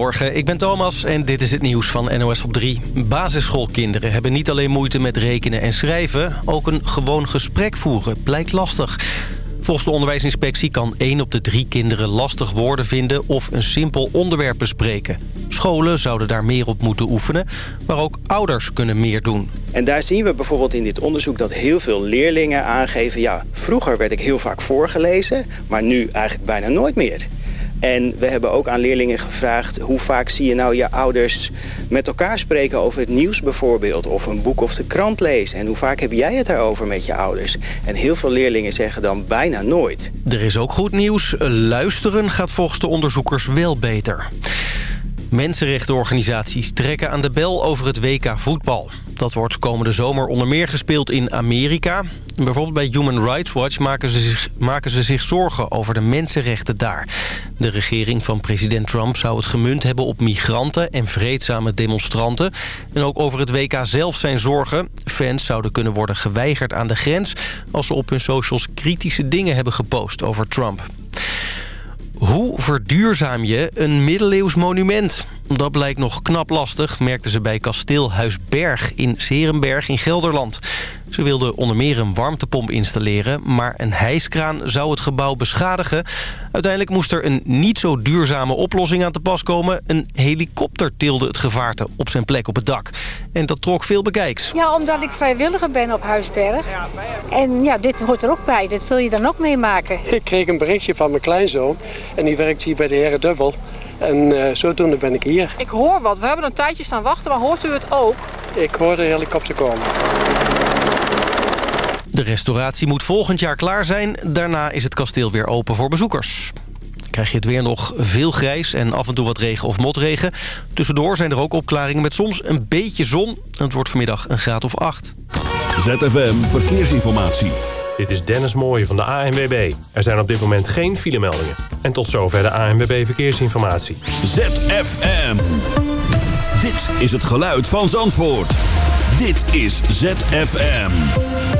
Goedemorgen, ik ben Thomas en dit is het nieuws van NOS op 3. Basisschoolkinderen hebben niet alleen moeite met rekenen en schrijven... ook een gewoon gesprek voeren blijkt lastig. Volgens de onderwijsinspectie kan 1 op de 3 kinderen lastig woorden vinden... of een simpel onderwerp bespreken. Scholen zouden daar meer op moeten oefenen, maar ook ouders kunnen meer doen. En daar zien we bijvoorbeeld in dit onderzoek dat heel veel leerlingen aangeven... ja, vroeger werd ik heel vaak voorgelezen, maar nu eigenlijk bijna nooit meer. En we hebben ook aan leerlingen gevraagd... hoe vaak zie je nou je ouders met elkaar spreken over het nieuws bijvoorbeeld... of een boek of de krant lezen. En hoe vaak heb jij het daarover met je ouders? En heel veel leerlingen zeggen dan bijna nooit. Er is ook goed nieuws. Luisteren gaat volgens de onderzoekers wel beter. Mensenrechtenorganisaties trekken aan de bel over het WK voetbal. Dat wordt komende zomer onder meer gespeeld in Amerika. Bijvoorbeeld bij Human Rights Watch maken ze, zich, maken ze zich zorgen over de mensenrechten daar. De regering van president Trump zou het gemunt hebben op migranten en vreedzame demonstranten. En ook over het WK zelf zijn zorgen. Fans zouden kunnen worden geweigerd aan de grens... als ze op hun socials kritische dingen hebben gepost over Trump. Hoe verduurzaam je een middeleeuws monument? Dat blijkt nog knap lastig, merkten ze bij kasteelhuis Berg in Serenberg in Gelderland. Ze wilden onder meer een warmtepomp installeren, maar een hijskraan zou het gebouw beschadigen. Uiteindelijk moest er een niet zo duurzame oplossing aan te pas komen. Een helikopter tilde het gevaarte op zijn plek op het dak. En dat trok veel bekijks. Ja, omdat ik vrijwilliger ben op Huisberg. En ja, dit hoort er ook bij. Dit wil je dan ook meemaken. Ik kreeg een berichtje van mijn kleinzoon. En die werkt hier bij de heren Duvel. En uh, zodoende ben ik hier. Ik hoor wat. We hebben een tijdje staan wachten, maar hoort u het ook? Ik hoor de helikopter komen. De restauratie moet volgend jaar klaar zijn. Daarna is het kasteel weer open voor bezoekers. Krijg je het weer nog veel grijs en af en toe wat regen of motregen. Tussendoor zijn er ook opklaringen met soms een beetje zon. Het wordt vanmiddag een graad of 8. ZFM Verkeersinformatie. Dit is Dennis Mooij van de ANWB. Er zijn op dit moment geen filemeldingen. En tot zover de ANWB Verkeersinformatie. ZFM. Dit is het geluid van Zandvoort. Dit is ZFM.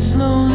slowly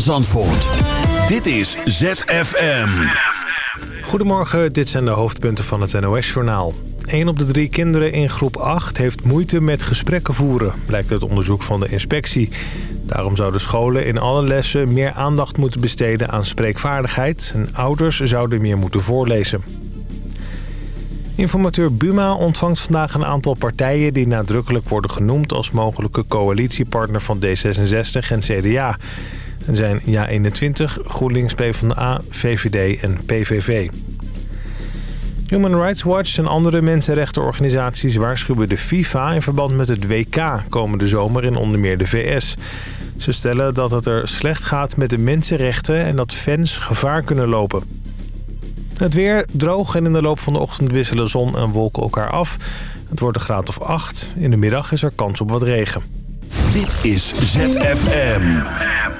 Zandvoort. Dit is ZFM. Goedemorgen, dit zijn de hoofdpunten van het NOS-journaal. 1 op de drie kinderen in groep 8 heeft moeite met gesprekken voeren... blijkt uit onderzoek van de inspectie. Daarom zouden scholen in alle lessen meer aandacht moeten besteden aan spreekvaardigheid... en ouders zouden meer moeten voorlezen. Informateur Buma ontvangt vandaag een aantal partijen... die nadrukkelijk worden genoemd als mogelijke coalitiepartner van D66 en CDA. Het zijn JA21, GroenLinks, PvdA, VVD en PVV. Human Rights Watch en andere mensenrechtenorganisaties waarschuwen de FIFA... in verband met het WK komende zomer in onder meer de VS. Ze stellen dat het er slecht gaat met de mensenrechten... en dat fans gevaar kunnen lopen. Het weer droog en in de loop van de ochtend wisselen zon en wolken elkaar af. Het wordt een graad of 8. In de middag is er kans op wat regen. Dit is ZFM.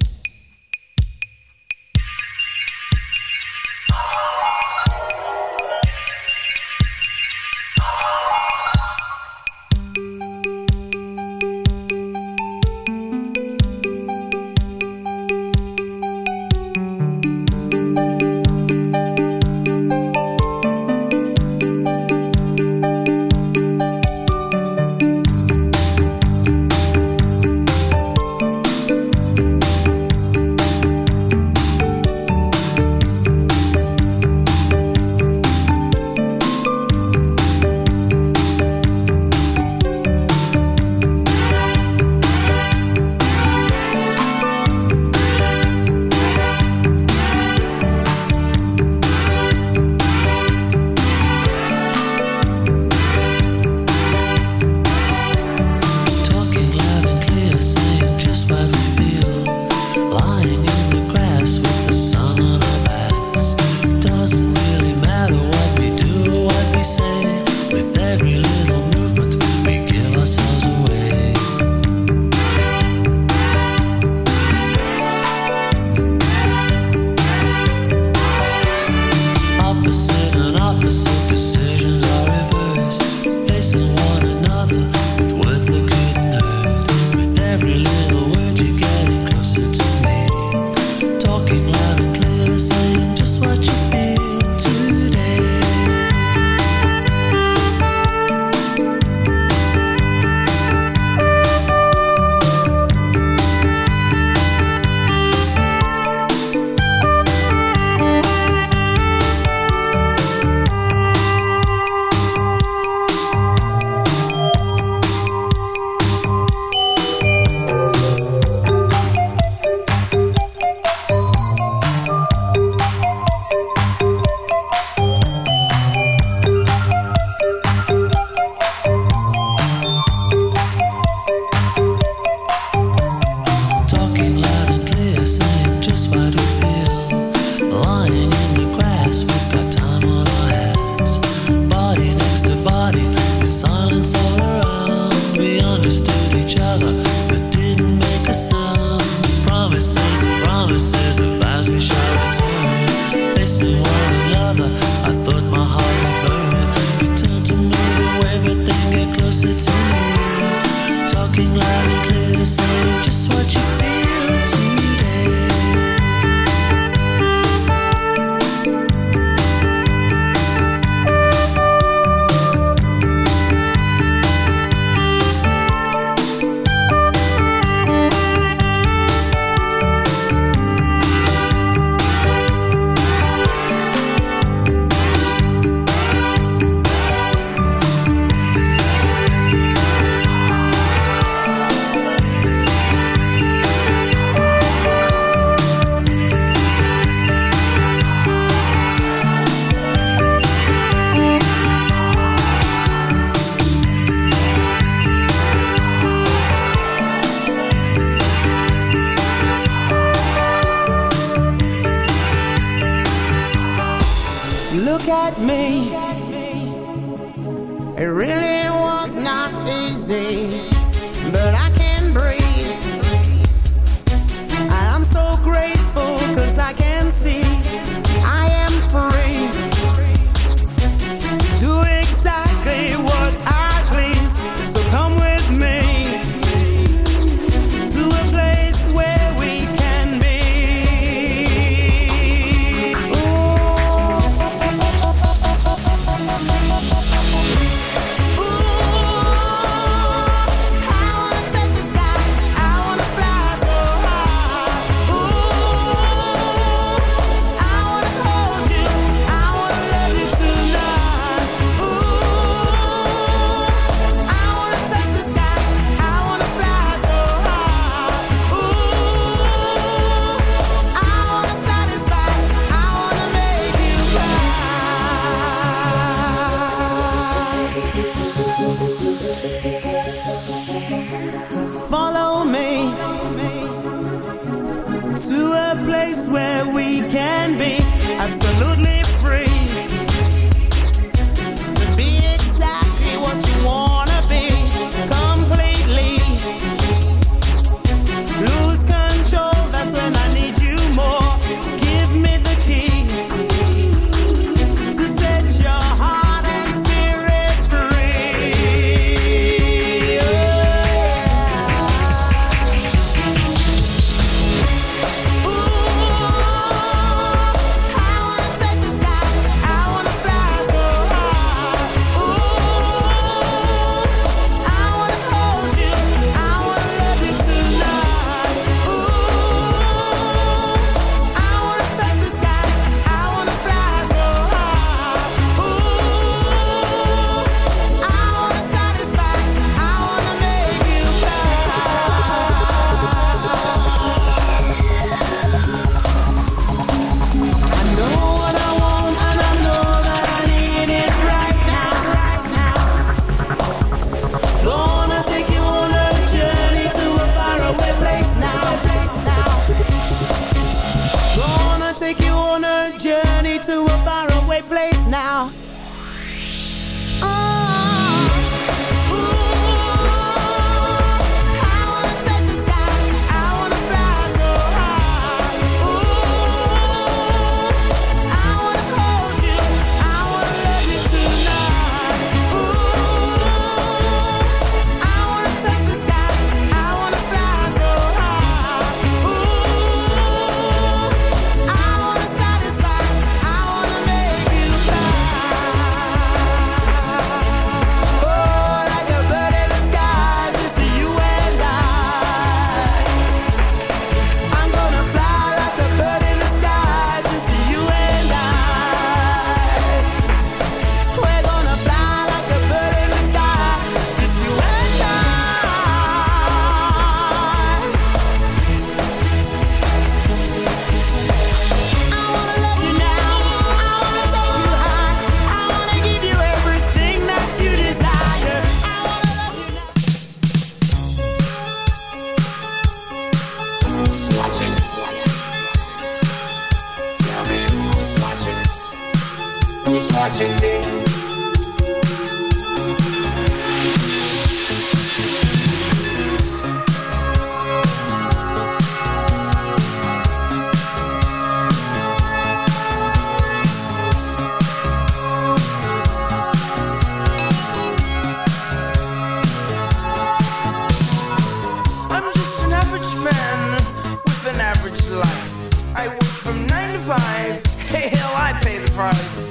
Five. Hey, hell, I pay the price.